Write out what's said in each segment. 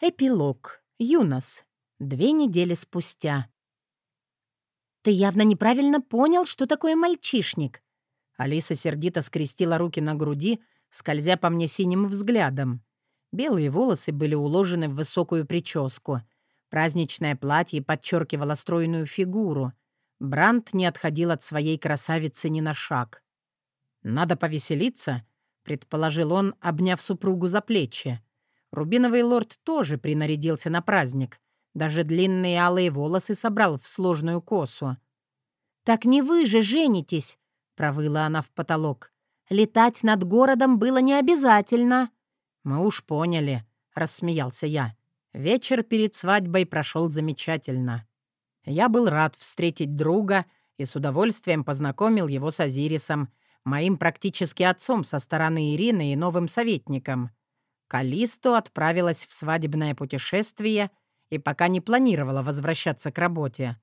Эпилог. Юнос. Две недели спустя. «Ты явно неправильно понял, что такое мальчишник». Алиса сердито скрестила руки на груди, скользя по мне синим взглядом. Белые волосы были уложены в высокую прическу. Праздничное платье подчеркивало стройную фигуру. Бранд не отходил от своей красавицы ни на шаг. «Надо повеселиться», — предположил он, обняв супругу за плечи. Рубиновый лорд тоже принарядился на праздник. Даже длинные алые волосы собрал в сложную косу. «Так не вы же женитесь!» — провыла она в потолок. «Летать над городом было не обязательно». «Мы уж поняли», — рассмеялся я. Вечер перед свадьбой прошел замечательно. Я был рад встретить друга и с удовольствием познакомил его с Азирисом, моим практически отцом со стороны Ирины и новым советником — Калисто отправилась в свадебное путешествие и пока не планировала возвращаться к работе.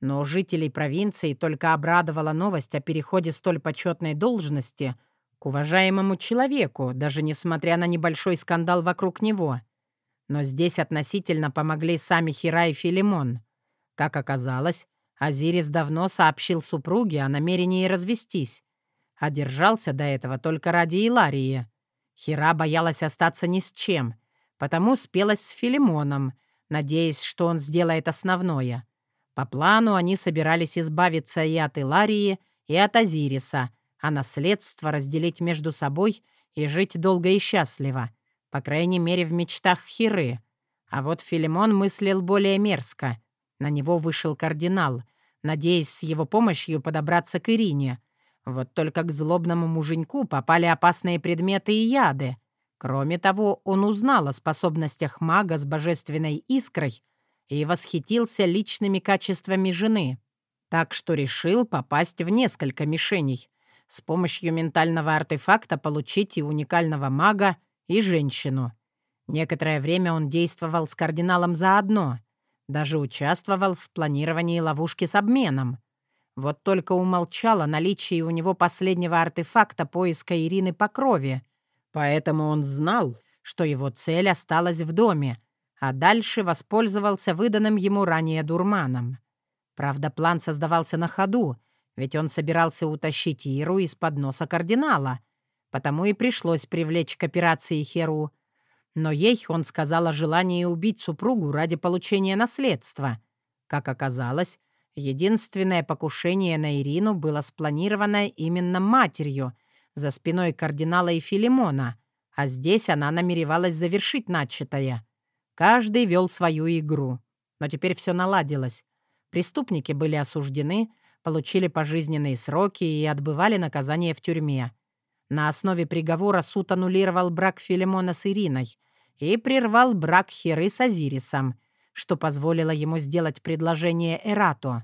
Но жителей провинции только обрадовала новость о переходе столь почетной должности к уважаемому человеку, даже несмотря на небольшой скандал вокруг него. Но здесь относительно помогли сами Хира и Филимон. Как оказалось, Азирис давно сообщил супруге о намерении развестись, а держался до этого только ради Иларии. Хира боялась остаться ни с чем, потому спелась с Филимоном, надеясь, что он сделает основное. По плану они собирались избавиться и от Иларии, и от Азириса, а наследство разделить между собой и жить долго и счастливо, по крайней мере, в мечтах Хиры. А вот Филимон мыслил более мерзко. На него вышел кардинал, надеясь с его помощью подобраться к Ирине — вот только к злобному муженьку попали опасные предметы и яды. Кроме того, он узнал о способностях мага с божественной искрой и восхитился личными качествами жены. Так что решил попасть в несколько мишеней. С помощью ментального артефакта получить и уникального мага, и женщину. Некоторое время он действовал с кардиналом заодно. Даже участвовал в планировании ловушки с обменом. Вот только умолчал о наличии у него последнего артефакта поиска Ирины по крови. Поэтому он знал, что его цель осталась в доме, а дальше воспользовался выданным ему ранее дурманом. Правда, план создавался на ходу, ведь он собирался утащить Иру из-под носа кардинала, потому и пришлось привлечь к операции Херу. Но ей он сказал о желании убить супругу ради получения наследства. Как оказалось, Единственное покушение на Ирину было спланировано именно матерью, за спиной кардинала и Филимона, а здесь она намеревалась завершить начатое. Каждый вел свою игру. Но теперь все наладилось. Преступники были осуждены, получили пожизненные сроки и отбывали наказание в тюрьме. На основе приговора суд аннулировал брак Филимона с Ириной и прервал брак Херы с Азирисом, что позволило ему сделать предложение Эрату.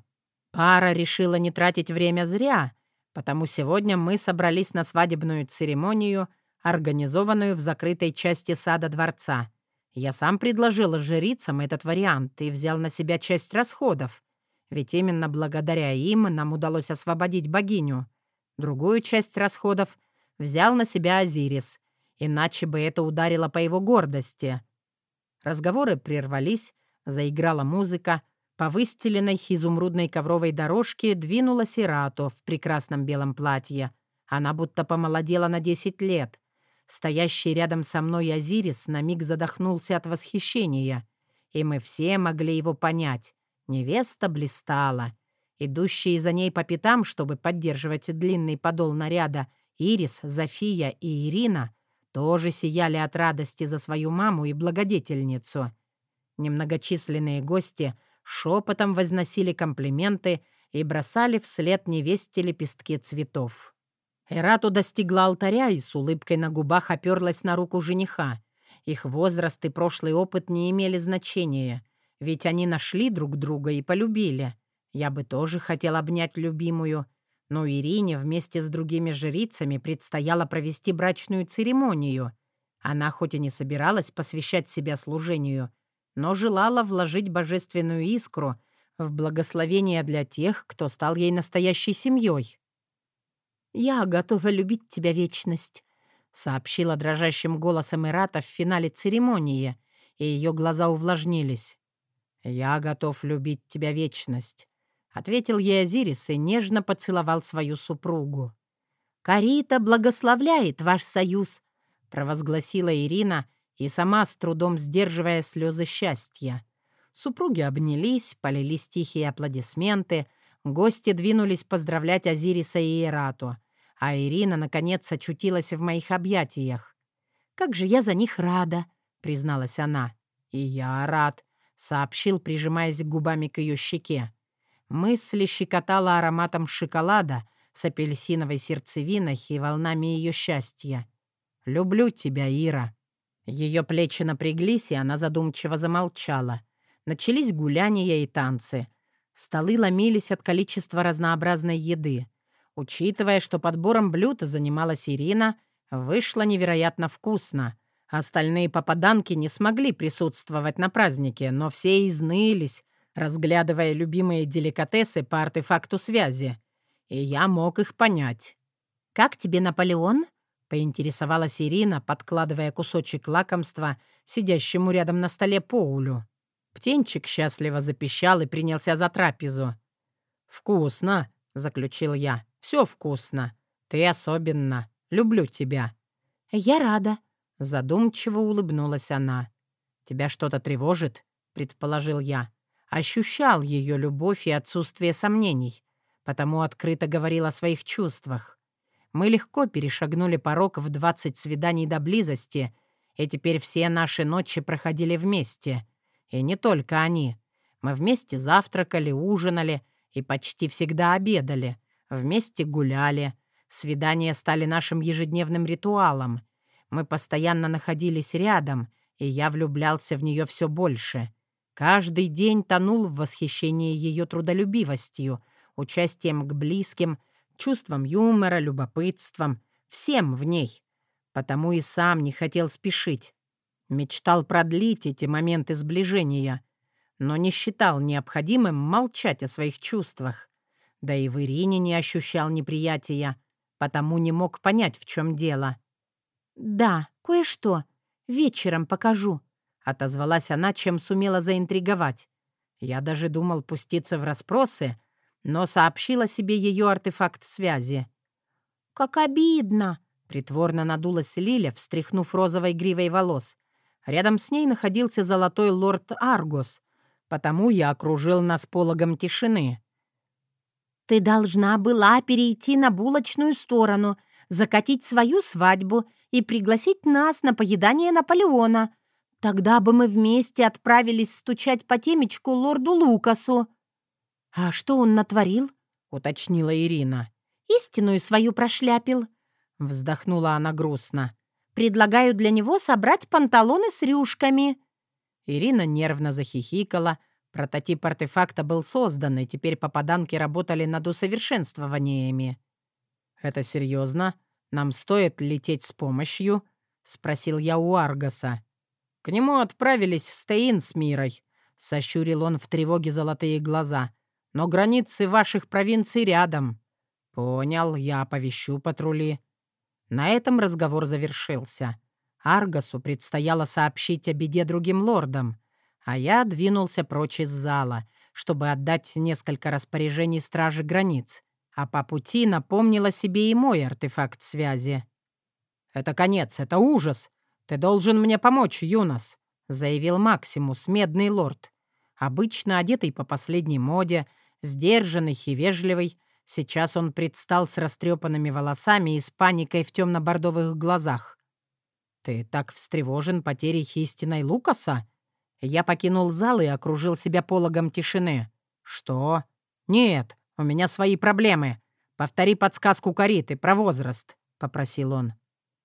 Пара решила не тратить время зря, потому сегодня мы собрались на свадебную церемонию, организованную в закрытой части сада дворца. Я сам предложил жрицам этот вариант и взял на себя часть расходов, ведь именно благодаря им нам удалось освободить богиню. Другую часть расходов взял на себя Азирис, иначе бы это ударило по его гордости. Разговоры прервались, Заиграла музыка. По выстеленной изумрудной ковровой дорожке двинулась Ирато в прекрасном белом платье. Она будто помолодела на десять лет. Стоящий рядом со мной Азирис на миг задохнулся от восхищения. И мы все могли его понять. Невеста блистала. Идущие за ней по пятам, чтобы поддерживать длинный подол наряда, Ирис, Зофия и Ирина тоже сияли от радости за свою маму и благодетельницу. Немногочисленные гости шепотом возносили комплименты и бросали вслед невесте лепестки цветов. Эрату достигла алтаря и с улыбкой на губах оперлась на руку жениха. Их возраст и прошлый опыт не имели значения, ведь они нашли друг друга и полюбили. Я бы тоже хотел обнять любимую, но Ирине вместе с другими жрицами предстояло провести брачную церемонию. Она хоть и не собиралась посвящать себя служению, но желала вложить божественную искру в благословение для тех, кто стал ей настоящей семьей. «Я готова любить тебя, вечность», — сообщила дрожащим голосом Ирата в финале церемонии, и ее глаза увлажнились. «Я готов любить тебя вечность», — ответил ей Азирис и нежно поцеловал свою супругу. «Карита благословляет ваш союз», — провозгласила Ирина и сама с трудом сдерживая слезы счастья. Супруги обнялись, полились тихие аплодисменты, гости двинулись поздравлять Азириса и Ирату, а Ирина, наконец, очутилась в моих объятиях. «Как же я за них рада!» — призналась она. «И я рад», — сообщил, прижимаясь губами к ее щеке. Мысли щекотала ароматом шоколада с апельсиновой сердцевиной и волнами ее счастья. «Люблю тебя, Ира». Ее плечи напряглись, и она задумчиво замолчала. Начались гуляния и танцы. Столы ломились от количества разнообразной еды. Учитывая, что подбором блюд занималась Ирина, вышло невероятно вкусно — Остальные попаданки не смогли присутствовать на празднике, но все изнылись, разглядывая любимые деликатесы по артефакту связи. И я мог их понять. «Как тебе Наполеон?» — поинтересовалась Ирина, подкладывая кусочек лакомства сидящему рядом на столе Поулю. Птенчик счастливо запищал и принялся за трапезу. «Вкусно!» — заключил я. «Все вкусно. Ты особенно. Люблю тебя». «Я рада», Задумчиво улыбнулась она. «Тебя что-то тревожит?» — предположил я. Ощущал ее любовь и отсутствие сомнений, потому открыто говорил о своих чувствах. Мы легко перешагнули порог в двадцать свиданий до близости, и теперь все наши ночи проходили вместе. И не только они. Мы вместе завтракали, ужинали и почти всегда обедали, вместе гуляли. Свидания стали нашим ежедневным ритуалом — мы постоянно находились рядом, и я влюблялся в нее все больше. Каждый день тонул в восхищении ее трудолюбивостью, участием к близким, чувством юмора, любопытством, всем в ней. Потому и сам не хотел спешить. Мечтал продлить эти моменты сближения, но не считал необходимым молчать о своих чувствах. Да и в Ирине не ощущал неприятия, потому не мог понять, в чем дело. «Да, кое-что. Вечером покажу», — отозвалась она, чем сумела заинтриговать. Я даже думал пуститься в расспросы, но сообщила себе ее артефакт связи. «Как обидно!» — притворно надулась Лиля, встряхнув розовой гривой волос. Рядом с ней находился золотой лорд Аргос, потому я окружил нас пологом тишины. «Ты должна была перейти на булочную сторону закатить свою свадьбу и пригласить нас на поедание Наполеона. Тогда бы мы вместе отправились стучать по темечку лорду Лукасу». «А что он натворил?» — уточнила Ирина. «Истинную свою прошляпил», — вздохнула она грустно. «Предлагаю для него собрать панталоны с рюшками». Ирина нервно захихикала. Прототип артефакта был создан, и теперь попаданки работали над усовершенствованиями. «Это серьезно? Нам стоит лететь с помощью?» — спросил я у Аргаса. «К нему отправились Стеин с Мирой», — сощурил он в тревоге золотые глаза. «Но границы ваших провинций рядом». «Понял, я оповещу патрули». На этом разговор завершился. Аргасу предстояло сообщить о беде другим лордам, а я двинулся прочь из зала, чтобы отдать несколько распоряжений стражи границ а по пути напомнила себе и мой артефакт связи. «Это конец, это ужас. Ты должен мне помочь, Юнос», — заявил Максимус, медный лорд. Обычно одетый по последней моде, сдержанный и вежливый, сейчас он предстал с растрепанными волосами и с паникой в темно-бордовых глазах. «Ты так встревожен потерей истиной Лукаса?» Я покинул зал и окружил себя пологом тишины. «Что?» «Нет, «У меня свои проблемы. Повтори подсказку Кариты про возраст», — попросил он.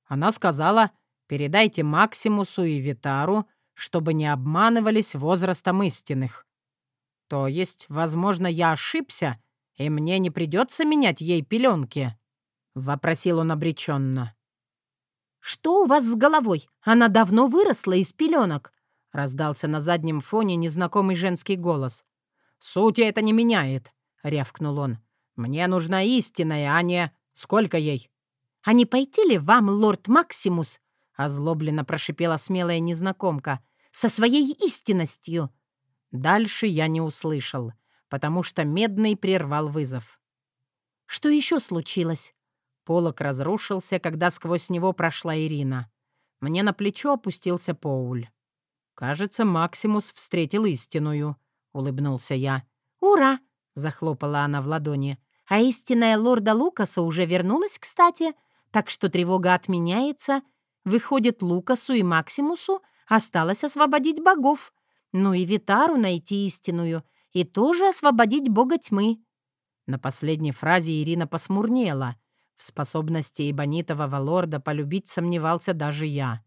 Она сказала, «Передайте Максимусу и Витару, чтобы не обманывались возрастом истинных». «То есть, возможно, я ошибся, и мне не придется менять ей пеленки?» — вопросил он обреченно. «Что у вас с головой? Она давно выросла из пеленок», — раздался на заднем фоне незнакомый женский голос. «Сути это не меняет. — рявкнул он. «Мне нужна истинная, а не... Сколько ей?» «А не пойти ли вам, лорд Максимус?» — озлобленно прошипела смелая незнакомка. со своей истинностью?» Дальше я не услышал, потому что Медный прервал вызов. «Что еще случилось?» Полок разрушился, когда сквозь него прошла Ирина. Мне на плечо опустился Поуль. «Кажется, Максимус встретил истинную», — улыбнулся я. «Ура!» — захлопала она в ладони. «А истинная лорда Лукаса уже вернулась, кстати, так что тревога отменяется. Выходит, Лукасу и Максимусу осталось освободить богов. Ну и Витару найти истинную, и тоже освободить бога тьмы». На последней фразе Ирина посмурнела. В способности Ибонитового лорда полюбить сомневался даже я.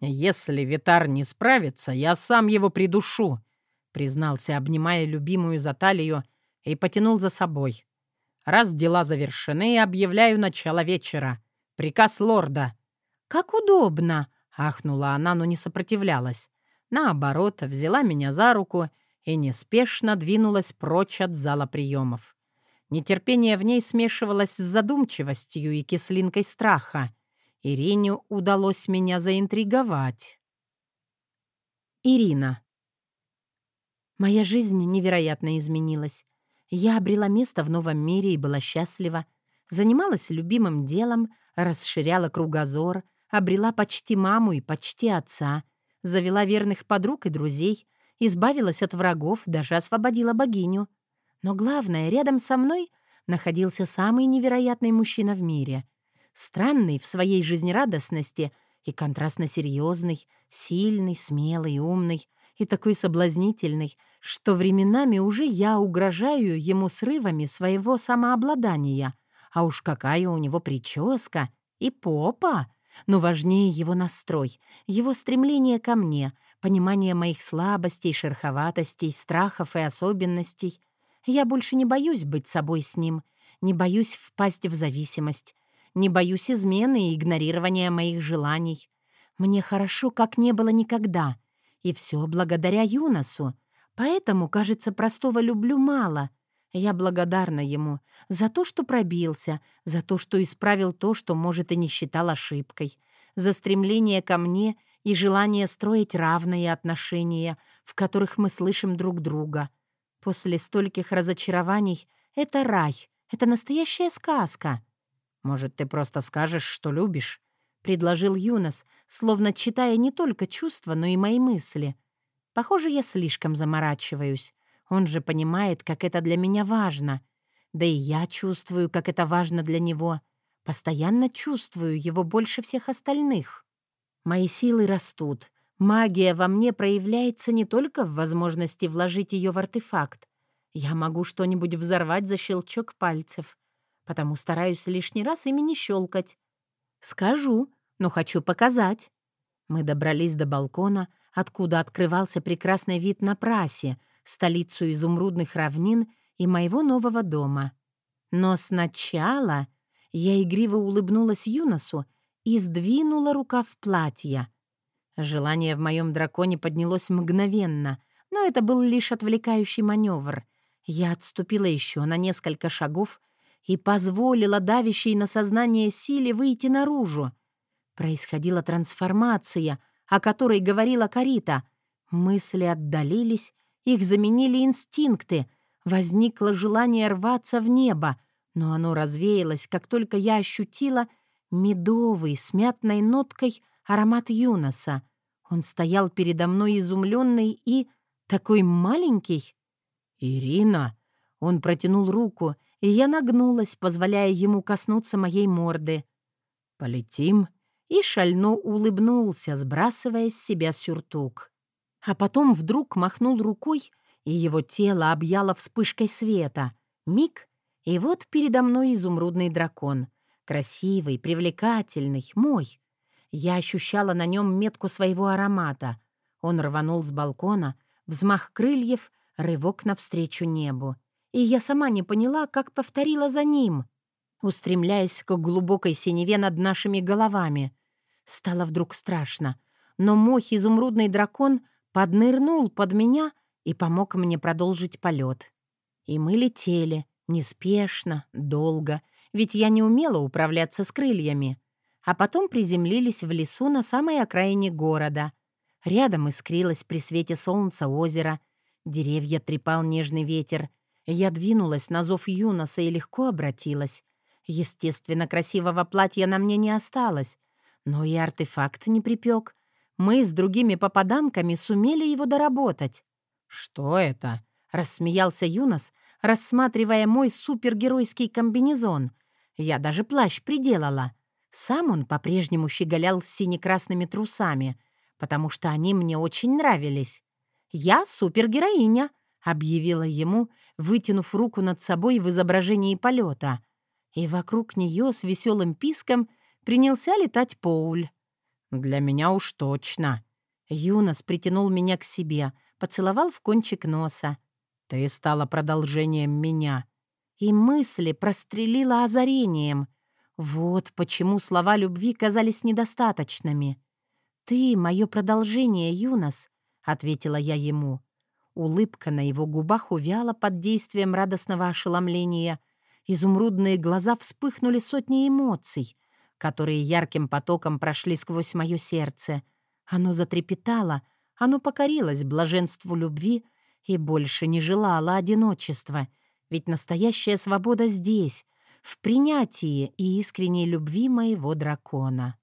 «Если Витар не справится, я сам его придушу», признался, обнимая любимую за талию, и потянул за собой. «Раз дела завершены, объявляю начало вечера. Приказ лорда». «Как удобно!» — ахнула она, но не сопротивлялась. Наоборот, взяла меня за руку и неспешно двинулась прочь от зала приемов. Нетерпение в ней смешивалось с задумчивостью и кислинкой страха. Ирине удалось меня заинтриговать. Ирина. Моя жизнь невероятно изменилась. Я обрела место в новом мире и была счастлива. Занималась любимым делом, расширяла кругозор, обрела почти маму и почти отца — завела верных подруг и друзей, избавилась от врагов, даже освободила богиню. Но главное, рядом со мной находился самый невероятный мужчина в мире. Странный в своей жизнерадостности и контрастно серьезный, сильный, смелый, умный и такой соблазнительный, что временами уже я угрожаю ему срывами своего самообладания. А уж какая у него прическа и попа! Но важнее его настрой, его стремление ко мне, понимание моих слабостей, шероховатостей, страхов и особенностей. Я больше не боюсь быть собой с ним, не боюсь впасть в зависимость, не боюсь измены и игнорирования моих желаний. Мне хорошо, как не было никогда. И все благодаря Юносу. Поэтому, кажется, простого люблю мало. Я благодарна ему за то, что пробился, за то, что исправил то, что, может, и не считал ошибкой, за стремление ко мне и желание строить равные отношения, в которых мы слышим друг друга. После стольких разочарований это рай, это настоящая сказка. «Может, ты просто скажешь, что любишь?» — предложил Юнос, словно читая не только чувства, но и мои мысли. Похоже, я слишком заморачиваюсь. Он же понимает, как это для меня важно. Да и я чувствую, как это важно для него. Постоянно чувствую его больше всех остальных. Мои силы растут. Магия во мне проявляется не только в возможности вложить ее в артефакт. Я могу что-нибудь взорвать за щелчок пальцев. Потому стараюсь лишний раз ими не щелкать. Скажу, но хочу показать. Мы добрались до балкона, откуда открывался прекрасный вид на прасе, столицу изумрудных равнин и моего нового дома. Но сначала я игриво улыбнулась Юносу и сдвинула рукав платья. Желание в моем драконе поднялось мгновенно, но это был лишь отвлекающий маневр. Я отступила еще на несколько шагов и позволила давящей на сознание силе выйти наружу. Происходила трансформация, о которой говорила Карита. Мысли отдалились, их заменили инстинкты. Возникло желание рваться в небо, но оно развеялось, как только я ощутила медовый с мятной ноткой аромат Юноса. Он стоял передо мной изумленный и такой маленький. «Ирина!» Он протянул руку, и я нагнулась, позволяя ему коснуться моей морды. «Полетим?» И шально улыбнулся, сбрасывая с себя сюртук а потом вдруг махнул рукой, и его тело объяло вспышкой света. Миг, и вот передо мной изумрудный дракон. Красивый, привлекательный, мой. Я ощущала на нем метку своего аромата. Он рванул с балкона, взмах крыльев, рывок навстречу небу. И я сама не поняла, как повторила за ним, устремляясь к глубокой синеве над нашими головами. Стало вдруг страшно, но мой изумрудный дракон — поднырнул под меня и помог мне продолжить полет. И мы летели, неспешно, долго, ведь я не умела управляться с крыльями. А потом приземлились в лесу на самой окраине города. Рядом искрилось при свете солнца озеро, деревья трепал нежный ветер. Я двинулась на зов Юноса и легко обратилась. Естественно, красивого платья на мне не осталось, но и артефакт не припек. Мы с другими попаданками сумели его доработать. «Что это?» — рассмеялся Юнос, рассматривая мой супергеройский комбинезон. Я даже плащ приделала. Сам он по-прежнему щеголял сине-красными трусами, потому что они мне очень нравились. «Я супергероиня», — объявила ему, вытянув руку над собой в изображении полета. И вокруг нее с веселым писком принялся летать Поуль. «Для меня уж точно». Юнос притянул меня к себе, поцеловал в кончик носа. «Ты стала продолжением меня». И мысли прострелила озарением. Вот почему слова любви казались недостаточными. «Ты — мое продолжение, Юнос», — ответила я ему. Улыбка на его губах увяла под действием радостного ошеломления. Изумрудные глаза вспыхнули сотни эмоций, которые ярким потоком прошли сквозь мое сердце. Оно затрепетало, оно покорилось блаженству любви и больше не желало одиночества, ведь настоящая свобода здесь, в принятии и искренней любви моего дракона.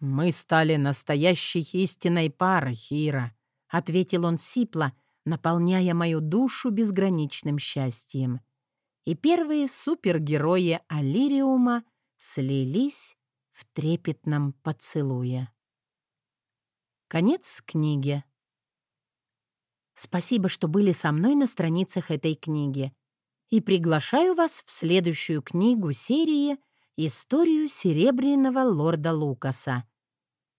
«Мы стали настоящей истинной парой, Хира», — ответил он сипло, наполняя мою душу безграничным счастьем. И первые супергерои Алириума слились в трепетном поцелуе. Конец книги. Спасибо, что были со мной на страницах этой книги. И приглашаю вас в следующую книгу серии «Историю Серебряного лорда Лукаса».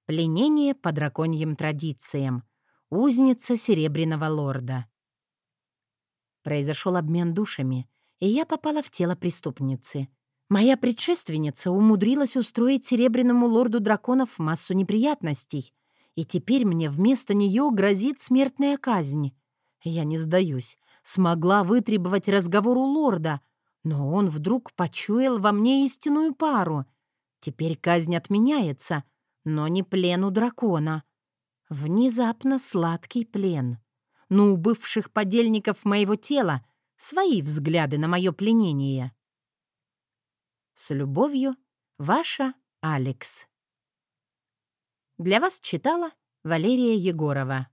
Пленение по драконьим традициям. Узница Серебряного лорда. Произошел обмен душами, и я попала в тело преступницы — Моя предшественница умудрилась устроить Серебряному лорду драконов массу неприятностей, и теперь мне вместо нее грозит смертная казнь. Я не сдаюсь. Смогла вытребовать разговор у лорда, но он вдруг почуял во мне истинную пару. Теперь казнь отменяется, но не плен у дракона. Внезапно сладкий плен. Но у бывших подельников моего тела свои взгляды на мое пленение. С любовью, ваша Алекс. Для вас читала Валерия Егорова.